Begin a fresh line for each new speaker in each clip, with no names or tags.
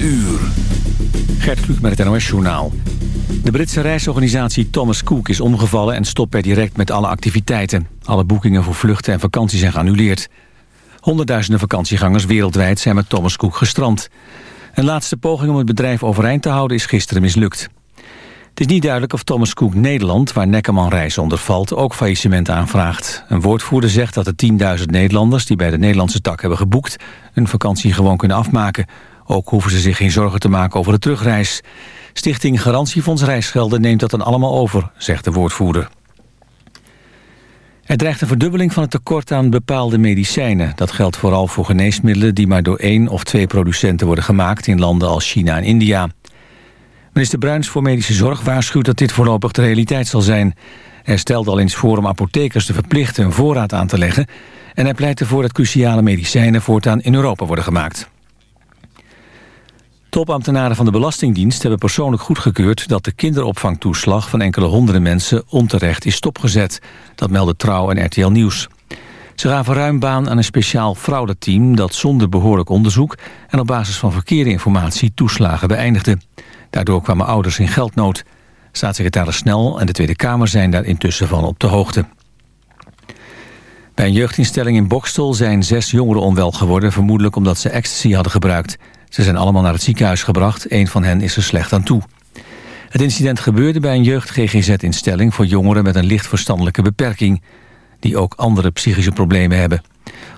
uur. Gert Kluk met het NOS-journaal. De Britse reisorganisatie Thomas Cook is omgevallen... en stopt per direct met alle activiteiten. Alle boekingen voor vluchten en vakantie zijn geannuleerd. Honderdduizenden vakantiegangers wereldwijd zijn met Thomas Cook gestrand. Een laatste poging om het bedrijf overeind te houden is gisteren mislukt. Het is niet duidelijk of Thomas Cook Nederland, waar Neckerman Reis onder valt, ook faillissement aanvraagt. Een woordvoerder zegt dat de 10.000 Nederlanders die bij de Nederlandse tak hebben geboekt, hun vakantie gewoon kunnen afmaken. Ook hoeven ze zich geen zorgen te maken over de terugreis. Stichting Garantiefonds Reisgelden neemt dat dan allemaal over, zegt de woordvoerder. Er dreigt een verdubbeling van het tekort aan bepaalde medicijnen. Dat geldt vooral voor geneesmiddelen die maar door één of twee producenten worden gemaakt in landen als China en India. Minister Bruins voor Medische Zorg waarschuwt dat dit voorlopig de realiteit zal zijn. Hij stelde al eens voor om apothekers te verplichten een voorraad aan te leggen... en hij pleit ervoor dat cruciale medicijnen voortaan in Europa worden gemaakt. Topambtenaren van de Belastingdienst hebben persoonlijk goedgekeurd... dat de kinderopvangtoeslag van enkele honderden mensen onterecht is stopgezet. Dat meldde Trouw en RTL Nieuws. Ze gaven ruim baan aan een speciaal fraudeteam... dat zonder behoorlijk onderzoek en op basis van verkeerde informatie toeslagen beëindigde. Daardoor kwamen ouders in geldnood. Staatssecretaris Snel en de Tweede Kamer zijn daar intussen van op de hoogte. Bij een jeugdinstelling in Bokstel zijn zes jongeren onwel geworden... vermoedelijk omdat ze ecstasy hadden gebruikt. Ze zijn allemaal naar het ziekenhuis gebracht. Een van hen is er slecht aan toe. Het incident gebeurde bij een jeugd-GGZ-instelling... voor jongeren met een licht verstandelijke beperking... die ook andere psychische problemen hebben.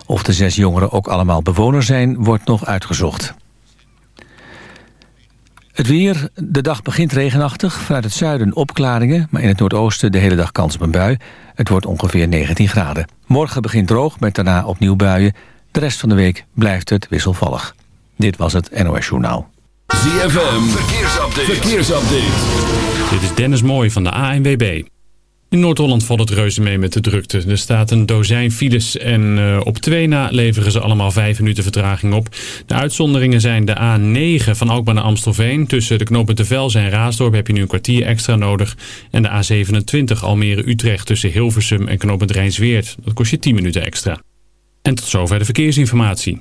Of de zes jongeren ook allemaal bewoner zijn, wordt nog uitgezocht. Het weer, de dag begint regenachtig. Vanuit het zuiden opklaringen, maar in het noordoosten de hele dag kans op een bui. Het wordt ongeveer 19 graden. Morgen begint droog, met daarna opnieuw buien. De rest van de week blijft het wisselvallig. Dit was het NOS Journaal.
ZFM, verkeersupdate. verkeersupdate.
Dit is Dennis Mooij van de ANWB. In Noord-Holland valt het reuze mee met de drukte. Er staat een dozijn files en uh, op twee na leveren ze allemaal vijf minuten vertraging op. De uitzonderingen zijn de A9 van Alkmaar naar Amstelveen. Tussen de knopen De Velzen en Raasdorp heb je nu een kwartier extra nodig. En de A27 Almere-Utrecht tussen Hilversum en knooppunt Rijnsweert. Dat kost je 10 minuten extra. En tot zover de verkeersinformatie.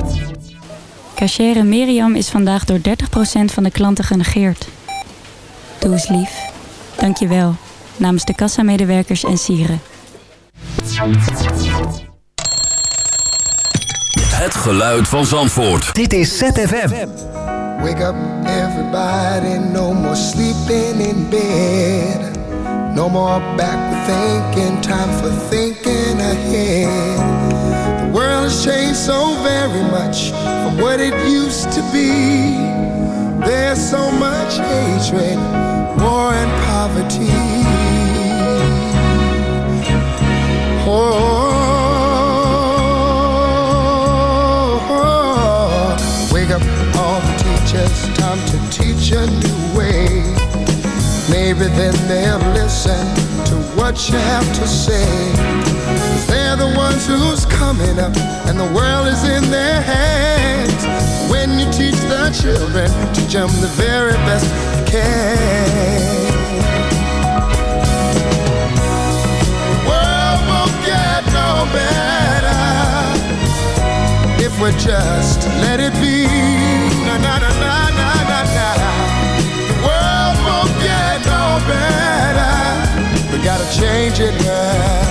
Cachere Miriam is vandaag door 30% van de klanten genegeerd. Doe eens lief. Dank je wel. Namens de kassamedewerkers en sieren.
Het geluid van Zandvoort.
Dit is ZFM.
Wake up, everybody. No more sleeping in bed. No more backward thinking. Time for thinking ahead. World has changed so very much from what it used to be. There's so much hatred, war, and poverty. Oh, wake up all the teachers, time to teach a new way. Maybe then they'll listen to what you have to say. They're the ones who's coming up, and the world is in their hands. When you teach the children, to jump the very best you can. The world won't get no better if we just let it be. Na na na na na na. The world won't get no better. We gotta change it now,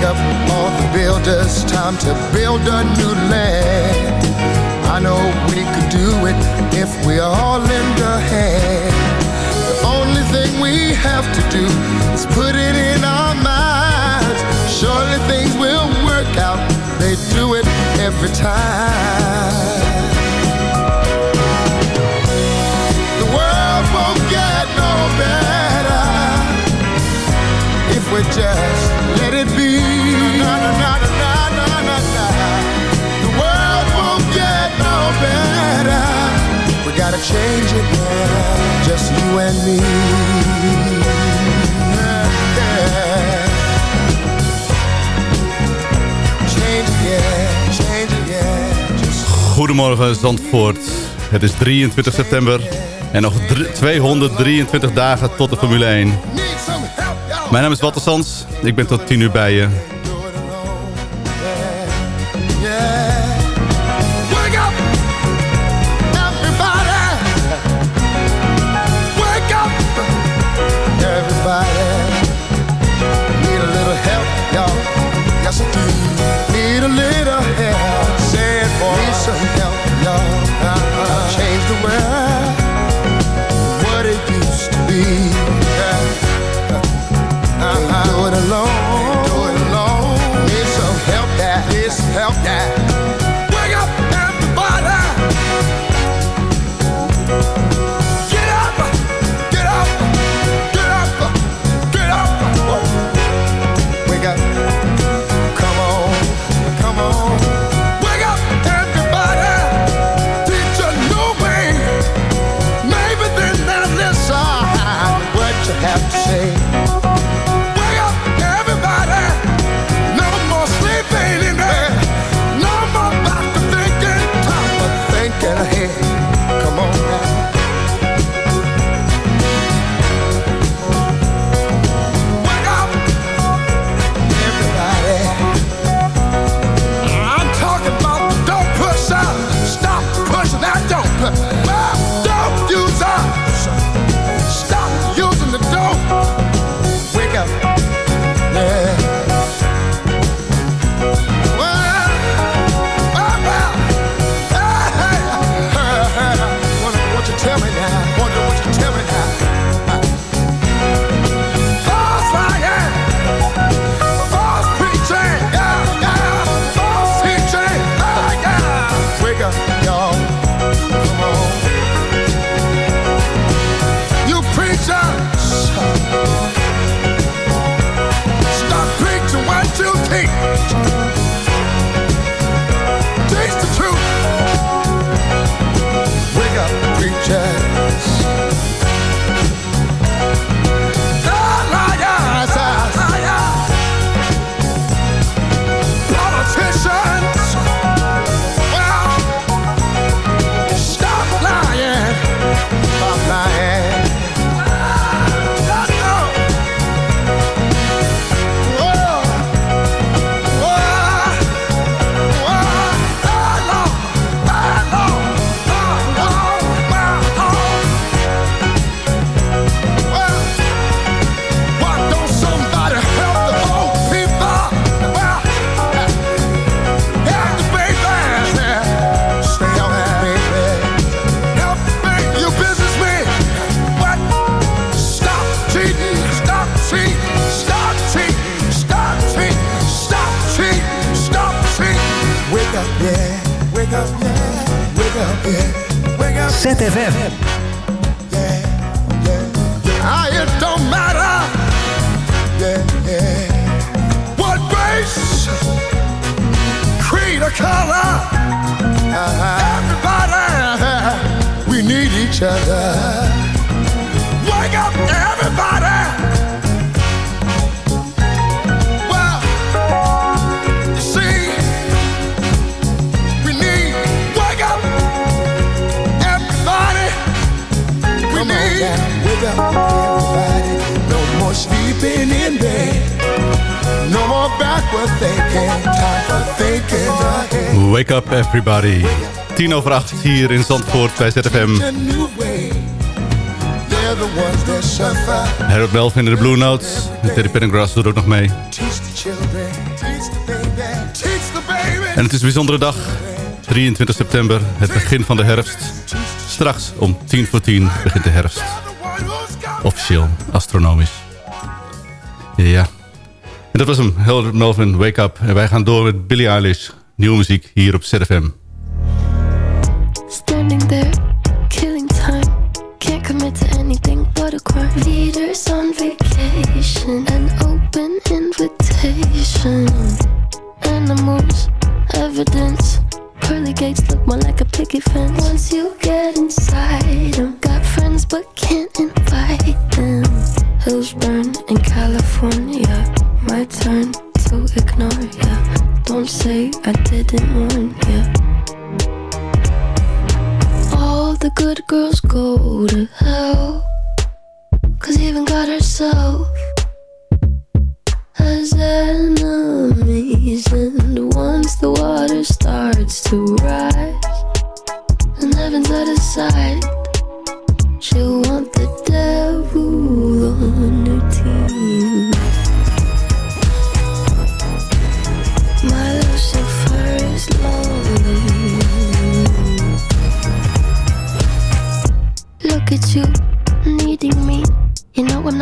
Wake up all the builders, time to build a new land. I know we could do it if we all lend a hand. The only thing we have to do is put it in our minds. Surely things will work out. They do it every time. The world won't get no better if we just Change it now, just you and me. Change it, yeah, change it, yeah. Just
Goedemorgen Zandvoort. Het is 23 september en nog dr- 223 dagen tot de Formule 1.
need some help, y'all.
Mijn naam is Walter Sans. Ik ben tot 10 uur bij je.
ZFM.
Ah, it don't matter. What race, creed, or color. Everybody, we need each other. Wake up, everybody. Up, everybody. No more sleeping in bed. No more backward thinking. Time for thinking ahead.
Wake up everybody. 10 over 8 hier in Zandvoort bij ZFM. Harold Melvin in de Blue Notes. En Teddy Pendergrass doet ook nog mee. En het is een bijzondere dag. 23 september, het begin van de herfst. Straks om 10 voor 10 begint de herfst. Officieel, astronomisch. Ja. En dat was hem, Harold Melvin, Wake Up. En wij gaan door met Billie Eilish. Nieuwe muziek hier op ZFM.
Standing there, killing time. Can't commit to anything but a crime. Leaders on vacation, an open invitation. Animals, evidence. Pearly gates look more like a picket fence. Once you get inside them, got friends but can't invite them. Hills burn in California. My turn to ignore ya. Don't say I didn't warn ya. All the good girls go to hell. Cause even God herself has enemies. And once the water starts to rise, and heaven's out of sight, she'll want the devil on her team. My Lucifer is lonely. Look at you,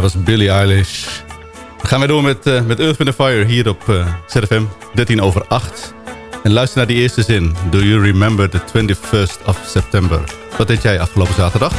dat was Billie Eilish. Dan gaan wij door met, eh met Earth, Fire hier op eh, ZFM, 13 over 8. En luister naar die eerste zin. Do you remember the 21st of September? Wat deed jij afgelopen zaterdag?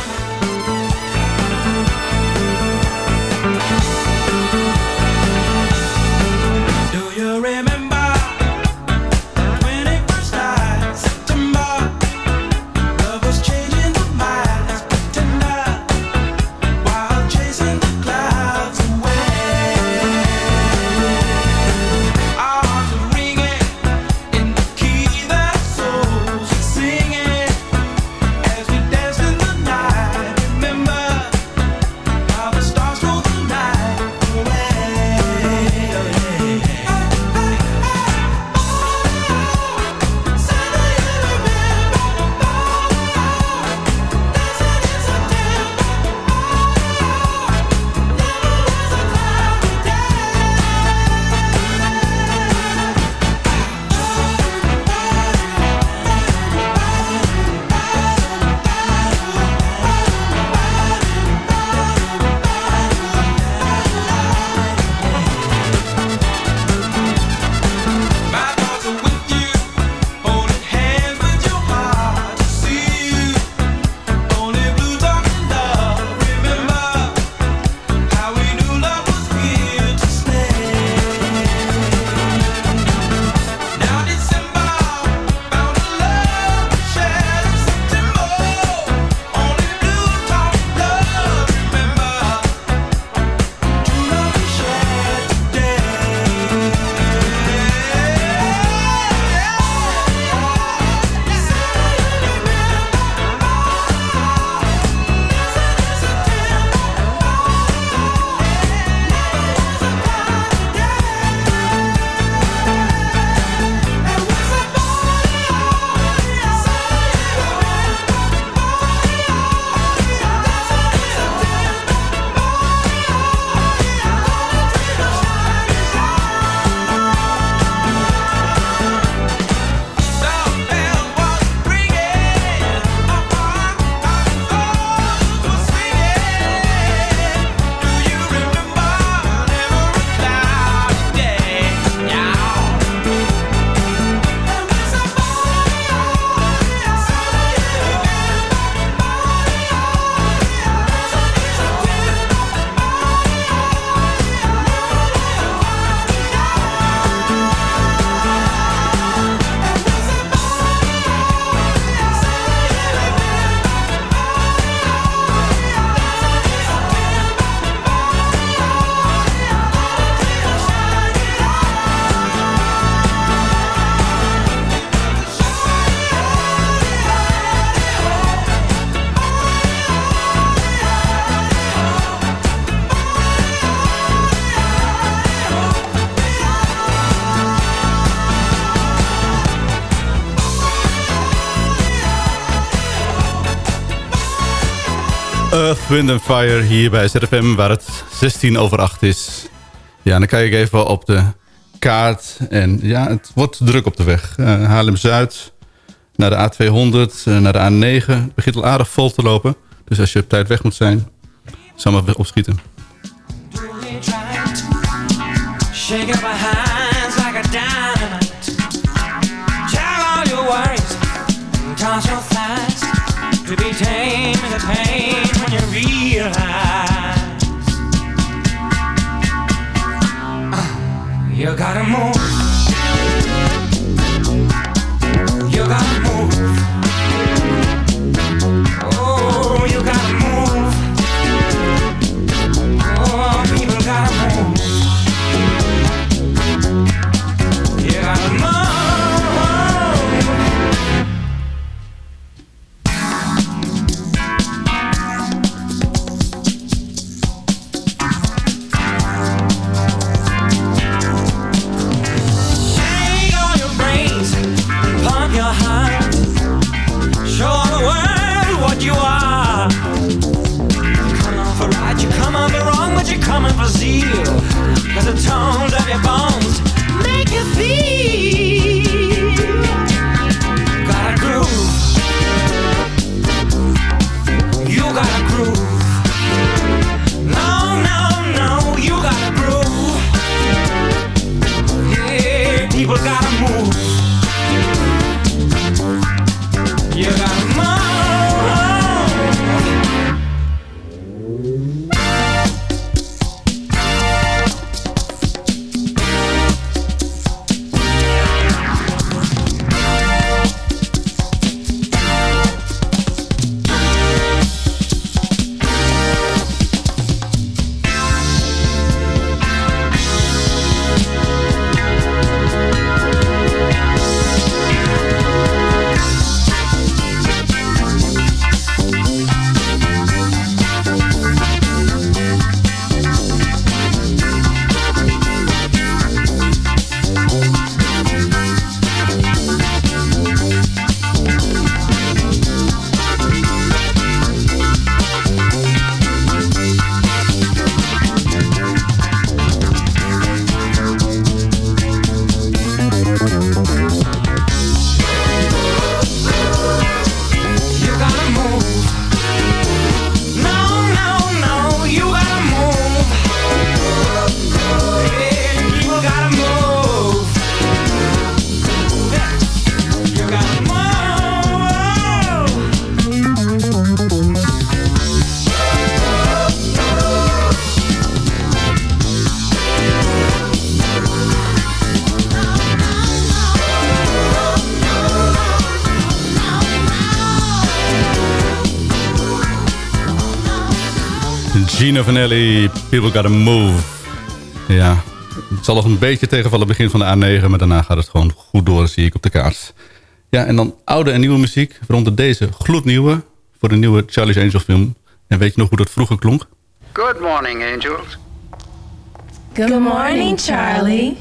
Wind and Fire hier bij ZFM, waar het 16 over 8 is. Ja, dan kijk ik even op de kaart. En ja, het wordt druk op de weg. Uh, Haarlem-Zuid, naar de A200, uh, naar de A9. Het begint al aardig vol te lopen. Dus als je op tijd weg moet zijn, zal maar opschieten.
To be tame is a pain realize uh, you gotta move.
Vanelli, People Gotta Move. Ja, het zal nog een beetje tegenvallen begin van de A9... maar daarna gaat het gewoon goed door, zie ik op de kaart. Ja, en dan oude en nieuwe muziek. Waaronder deze gloednieuwe voor de nieuwe Charlie's Angels film. En weet je nog hoe dat vroeger klonk?
Good morning, angels.
Good morning, Charlie.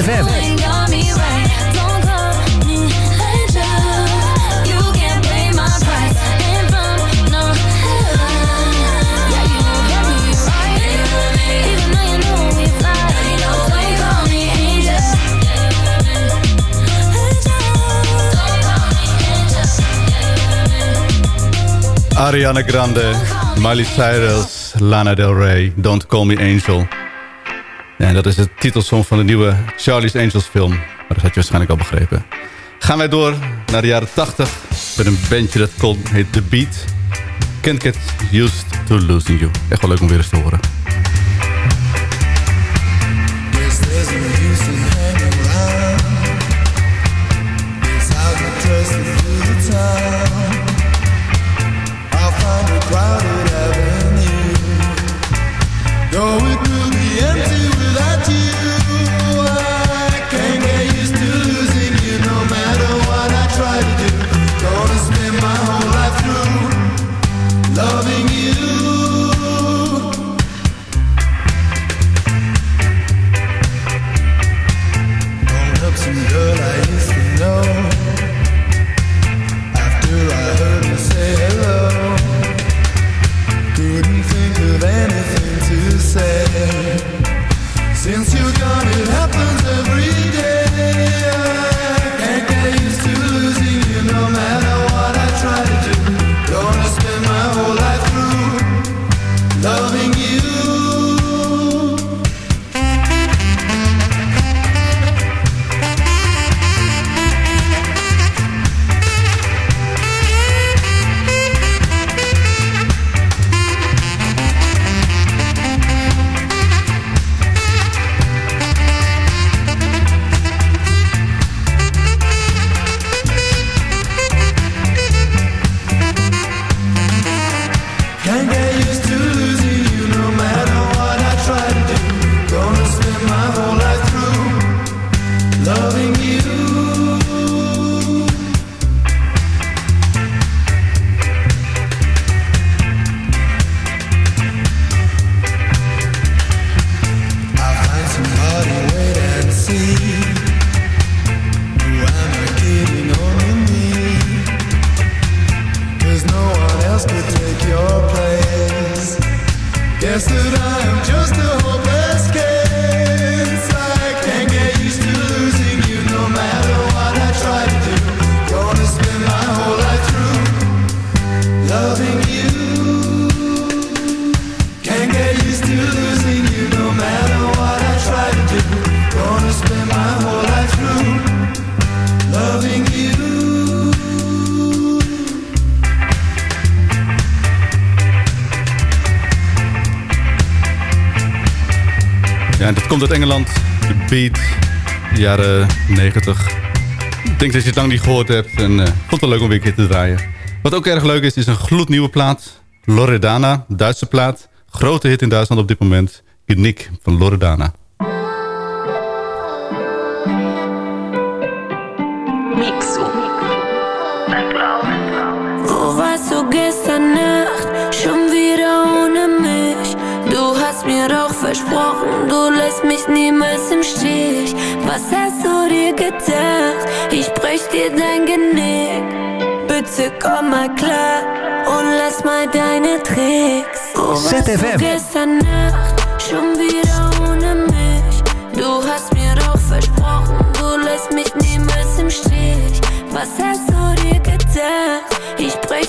ZFM.
Ariana Grande, Miley Cyrus, Lana Del Rey, Don't Call Me Angel. En dat is de titelsong van de nieuwe Charlie's Angels film. Maar dat had je waarschijnlijk al begrepen. Gaan wij door naar de jaren 80 met een bandje dat kon, heet The Beat. Can't Get Used to Losing You. Echt wel leuk om weer eens te horen. Dat je het lang niet gehoord hebt. En eh, vond het wel leuk om weer een keer te draaien. Wat ook erg leuk is, is een gloednieuwe plaat. Loredana, Duitse plaat. Grote hit in Duitsland op dit moment. Uniek van Loredana.
Wo warst du gestern hast mir doch versprochen, du lässt mich niemals im Stich. Was hast du dir gedacht? Ich brech dir dein Genick. Bitte komm mal klar und lass mal deine Tricks. Wo warst du
ZFM.
gestern Nacht? Schon wieder ohne mich. Du hast mir doch versprochen, du lässt mich niemals im Stich. Was hast du dir gedacht? Ich brech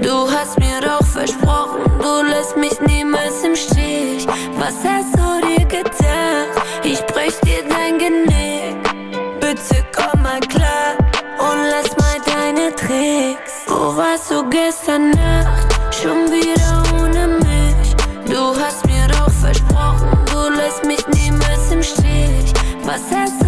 Du hast mir doch versprochen, du lässt mich niemals im Stich. Was hast du dir gedacht? Ich brech dir dein Genick. Bitte komm mal klar und lass mal deine Tricks. Wo warst du gestern Nacht? Schon wieder ohne mich. Du hast mir doch versprochen, du lässt mich niemals im Stich. Was hast du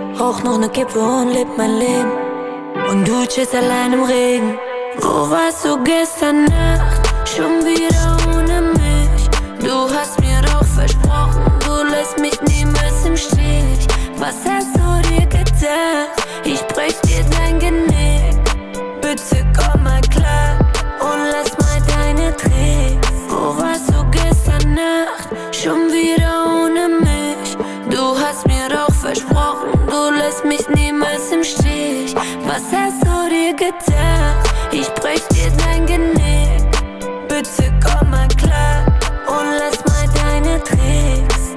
Rauch noch ne Kippe und leb mein Leben. Und du chillst allein im Regen. Wo warst du gestern Nacht? Schon wieder ohne mich. Du hast mir doch versprochen, du lässt mich niemals im Stich. Was hast du dir gedacht? Ich brech dir dein lässt mich niemals im Stich. Was hast du dir gedacht? Ich brech dir dein Genick. Bitte komm mal klar und lass mal deine Tricks.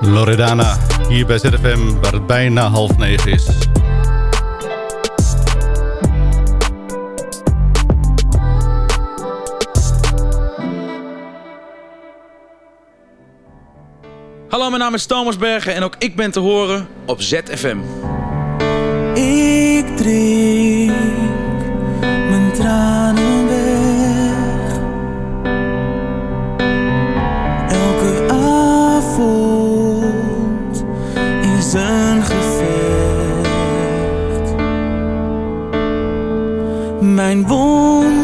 Loredana, hier bij ZFM, waar het bijna half negen is.
Hallo, mijn naam is Thomas Bergen en ook ik ben te horen op ZFM.
Ik drink mijn tranen weg. Elke avond is een gevecht. Mijn wonden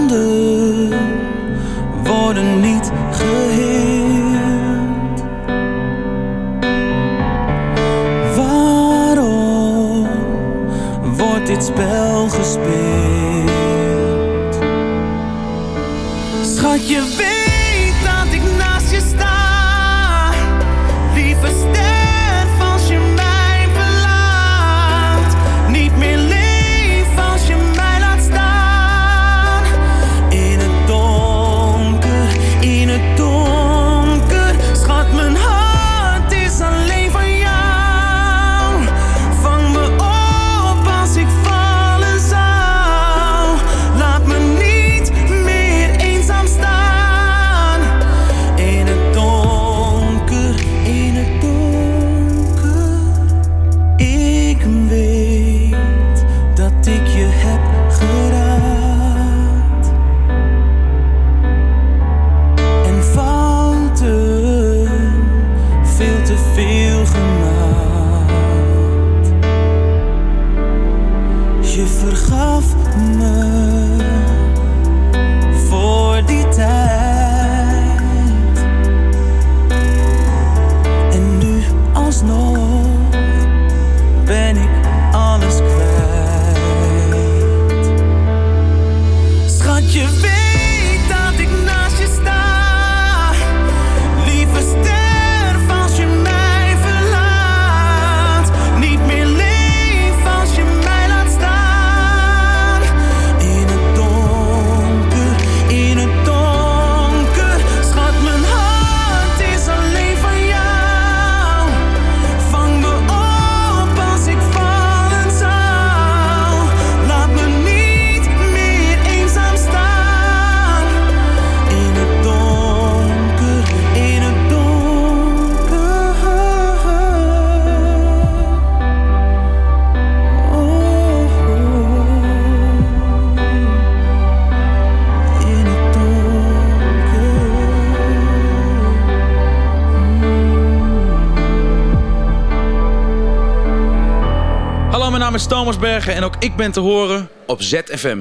Thomas Bergen en ook ik ben te horen op ZFM.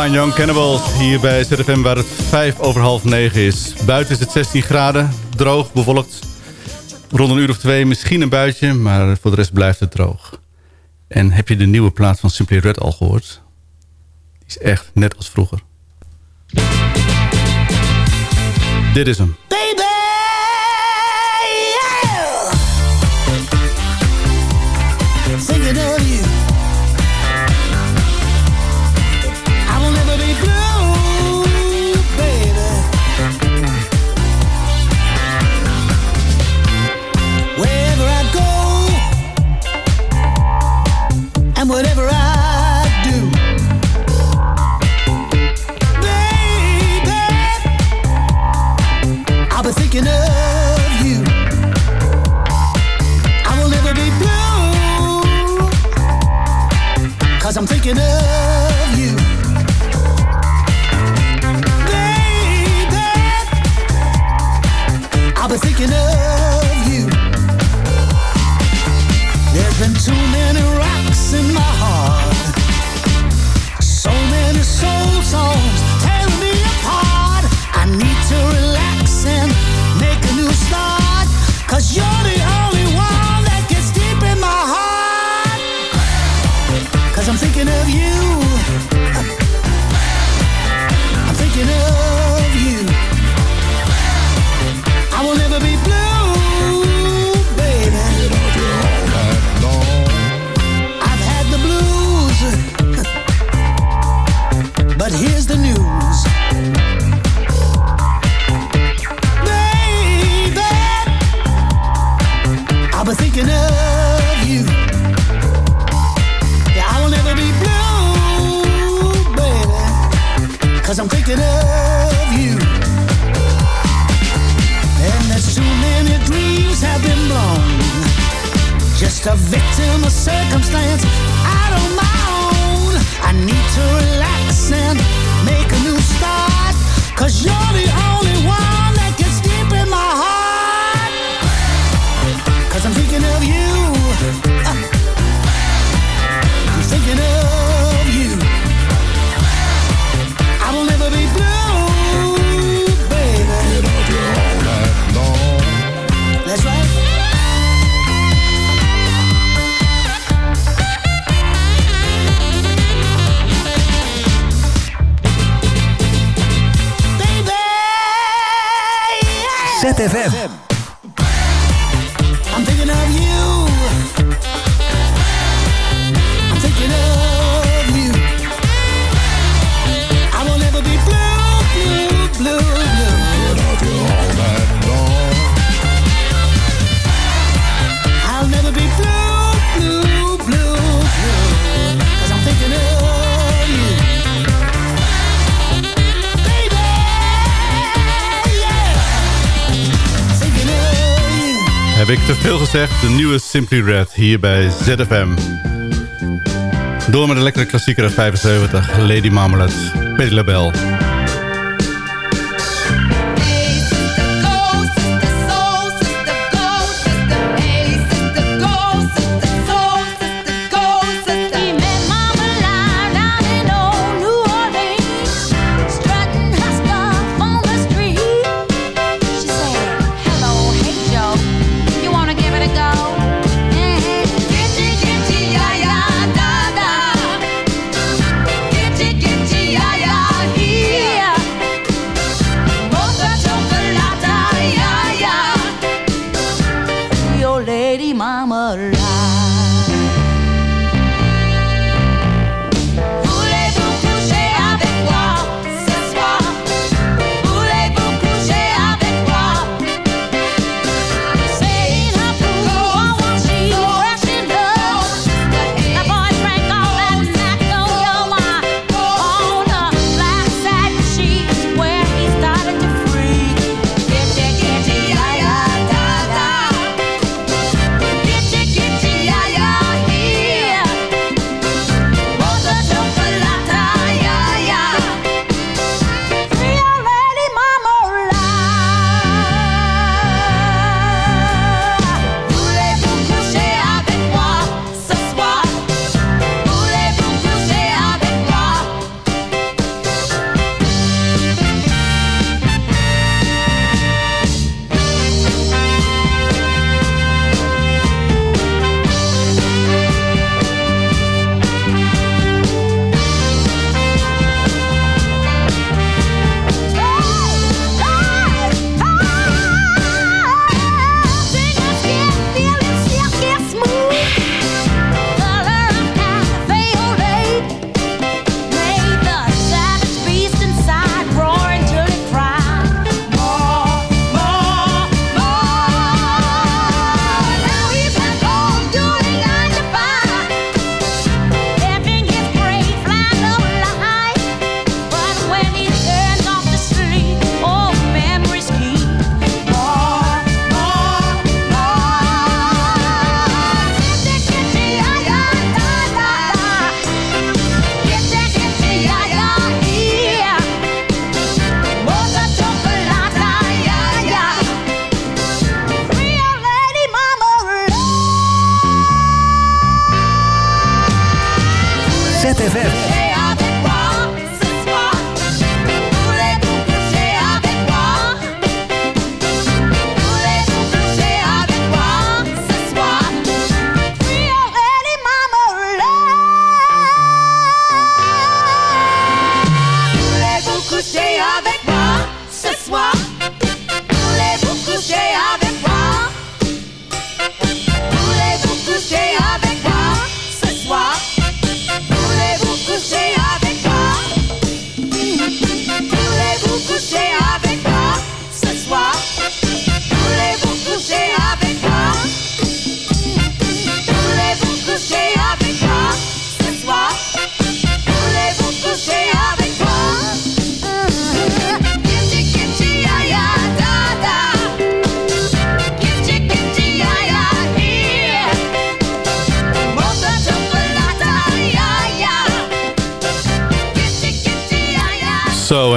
Fine Young Cannibals hier bij ZFM waar het 5 over half 9 is. Buiten is het 16 graden, droog, bewolkt. Rond een uur of twee misschien een buitje, maar voor de rest blijft het droog. En heb je de nieuwe plaat van Simply Red al gehoord? Die is echt net als vroeger. Dit is hem. nieuwe Simply Red hier bij ZFM. Door met een lekkere klassieker 75, Lady Marmalade, Patti LaBelle.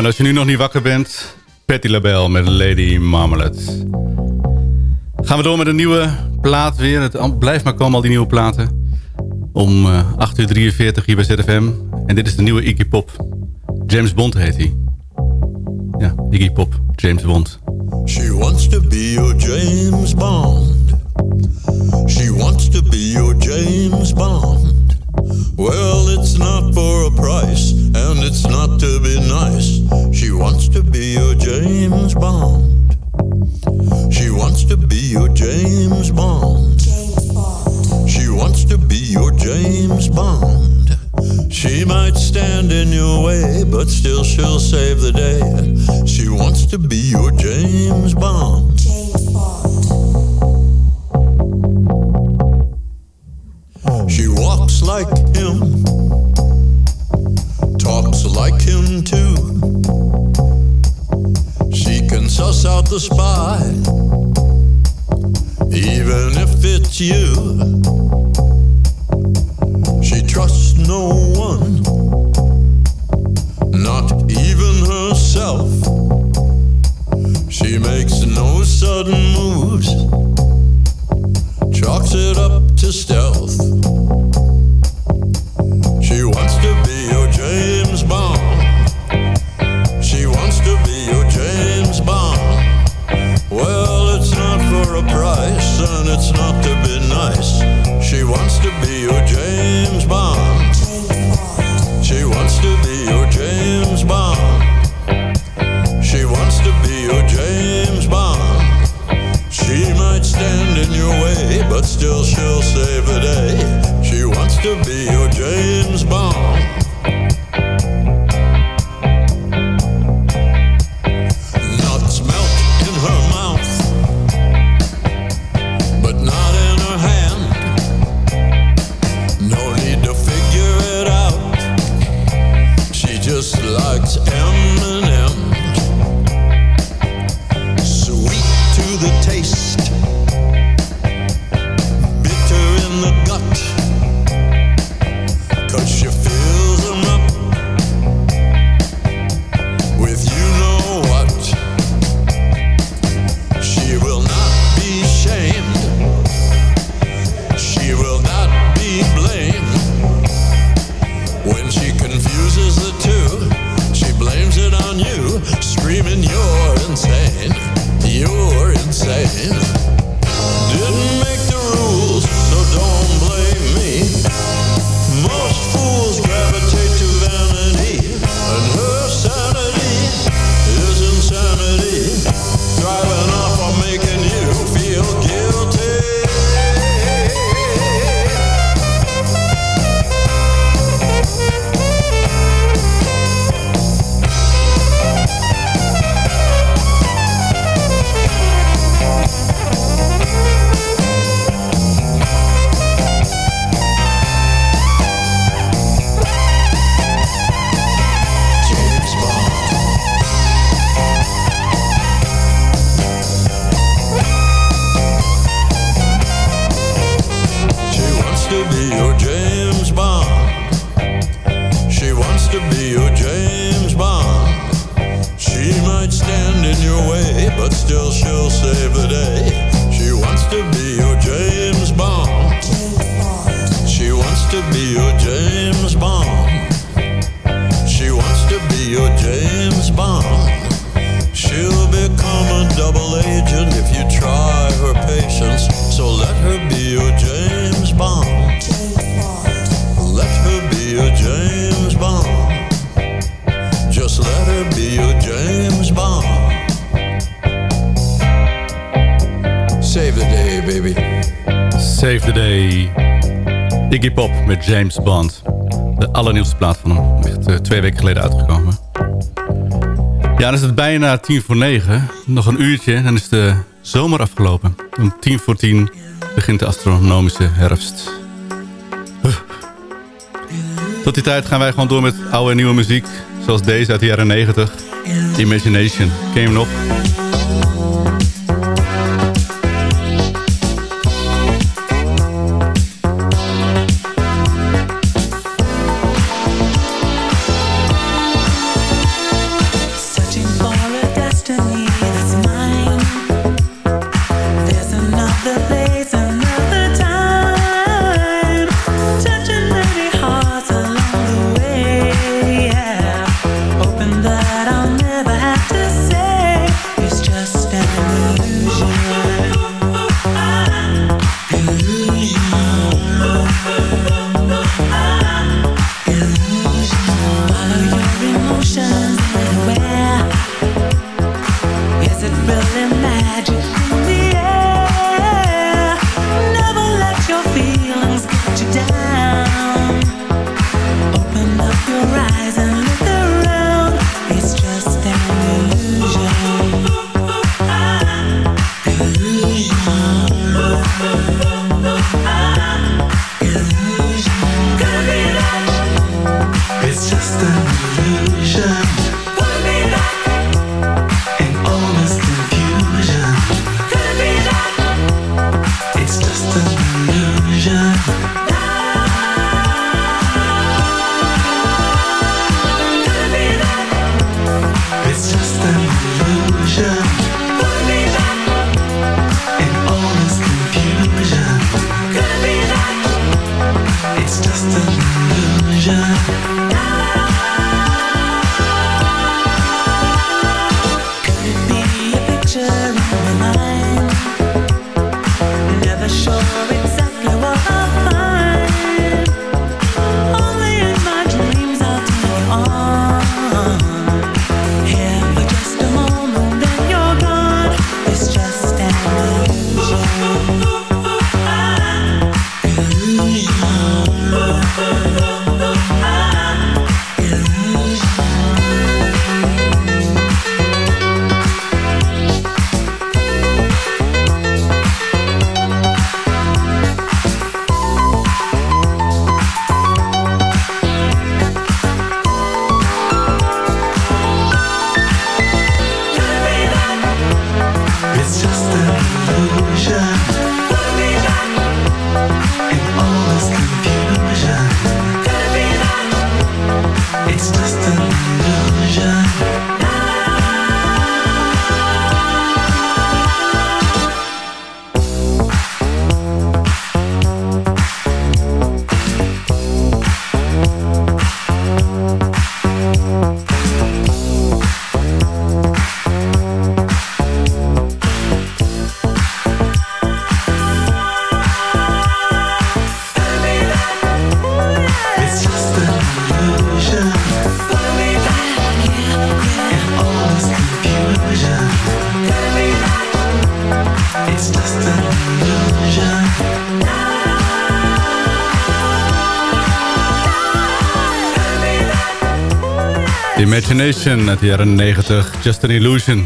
En als je nu nog niet wakker bent... Patti LaBelle met Lady Marmalade. Gaan we door met een nieuwe plaat weer. Het blijft maar komen, al die nieuwe platen. Om eh 8 uur 43 hier bij ZFM. En dit is de nieuwe Iggy Pop. James Bond heet hij. Ja, Iggy Pop, James Bond.
She wants to be your James Bond. She wants to be your James Bond. Well, it's not for a price, and it's not to be nice. She wants to be your James Bond. She wants to be your James Bond. She wants to be your James Bond. She might stand in your way, but still she'll save the day. She wants to be your James Bond. She walks like him, like him too. She can suss out the spy, even if it's you. She trusts no one, not even herself. She makes no sudden moves, chalks it up to stealth. It's not to be nice. She wants to be your James Bond. She wants to be your James Bond. She wants to be your James Bond. She might stand in your way, but still she'll save the day. She wants to be your James save the day. She wants to be your James Bond. She wants to be your James Bond. She wants to be your James Bond. She'll become a double agent if you try her patience. So let her be your James Bond. Let her be your James Bond. Just let her be your
Yesterday. Iggy Pop met James Bond. De allernieuwste plaat van hem. Echt uh, twee weken geleden uitgekomen. Ja, dan is het bijna tien voor negen. Nog een uurtje, dan is de zomer afgelopen. Om tien voor tien begint de astronomische herfst. Tot die tijd gaan wij gewoon door met oude en nieuwe muziek. Zoals deze uit de jaren 90. Imagination. Ken je hem nog? Imagination uit de jaren 90. Just an Illusion.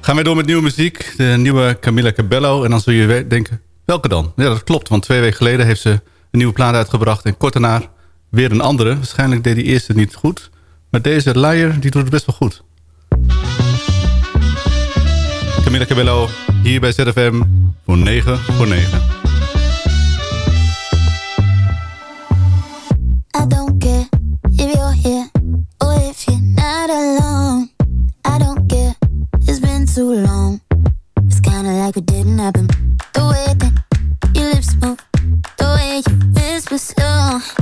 Gaan wij door met nieuwe muziek. De nieuwe Camila Cabello. En dan zul je we- denken, welke dan? Ja, dat klopt. Want twee weken geleden heeft ze een nieuwe plaat uitgebracht. En kort daarna weer een andere. Waarschijnlijk deed die eerste niet goed. Maar deze Liar, die doet het best wel goed. Camila Cabello hier bij ZFM voor 9 voor 9.
Like it didn't happen. The way that your lips move, the way you whisper slow.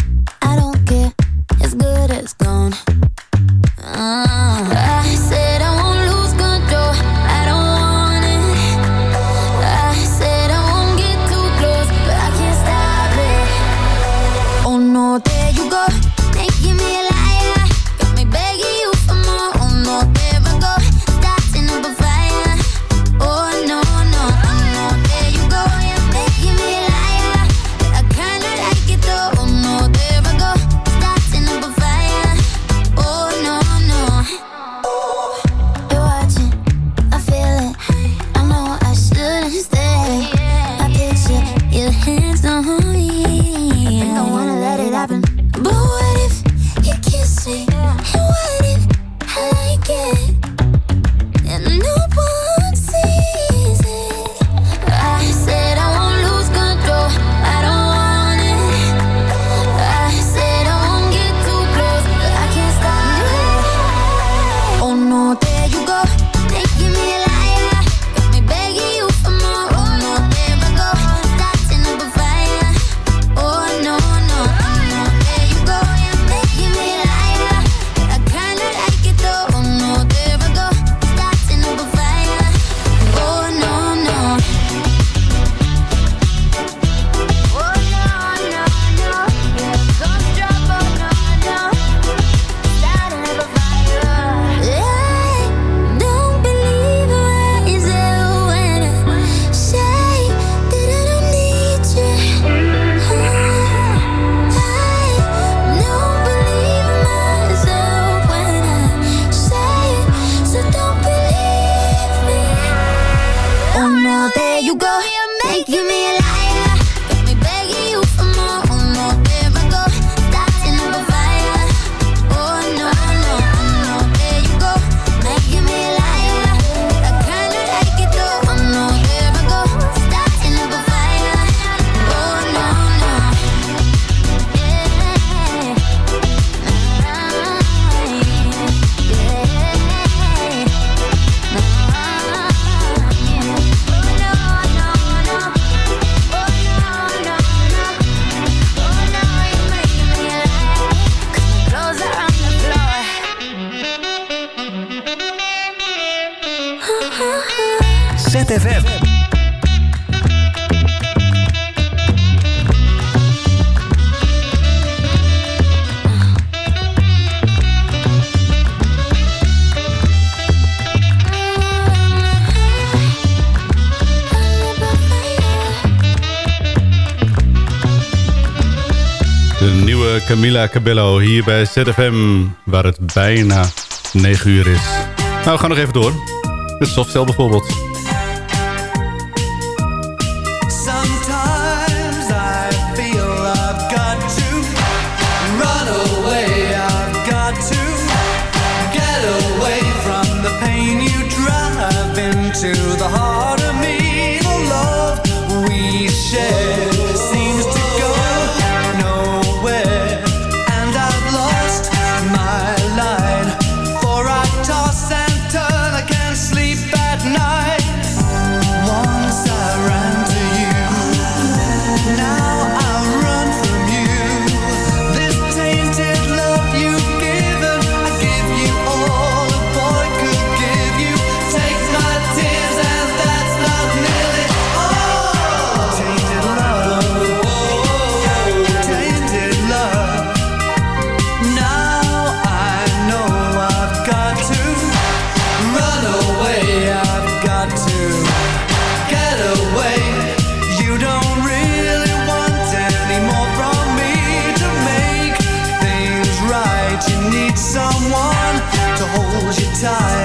Camila Cabello hier bij ZFM, waar het bijna 9 uur is. Nou, we gaan nog even door. Met Softcell bijvoorbeeld.
Need someone to hold you tight,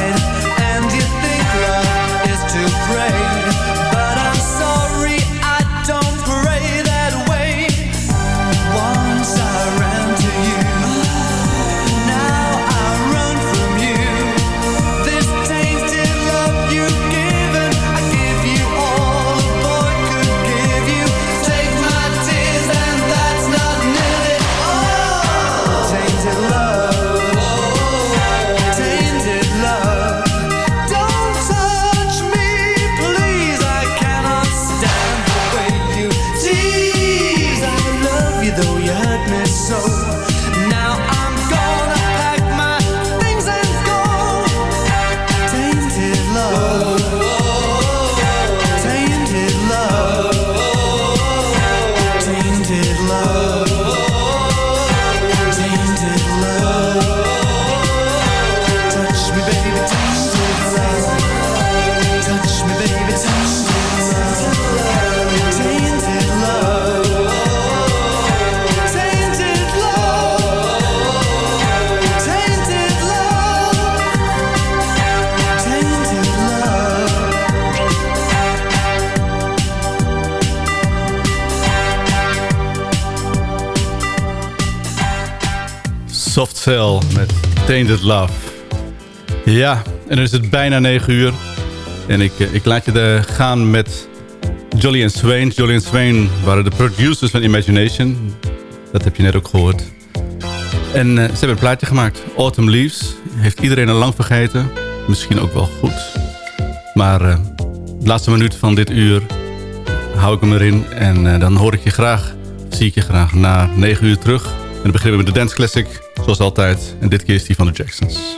Soft Cell met Tainted Love. Ja, en dan is het bijna 9 uur. En ik, eh, ik laat je de gaan met Jolly en Swain. Jolly en Swain waren de producers van Imagination. Dat heb je net ook gehoord. En eh, ze hebben een plaatje gemaakt. Autumn Leaves. Heeft iedereen al lang vergeten. Misschien ook wel goed. Maar eh, de laatste minuut van dit uur hou ik hem erin. En dan hoor ik je graag, zie ik je graag na 9 uur terug. En dan beginnen we met de Dance Classic, zoals altijd. En dit keer is die van de Jacksons.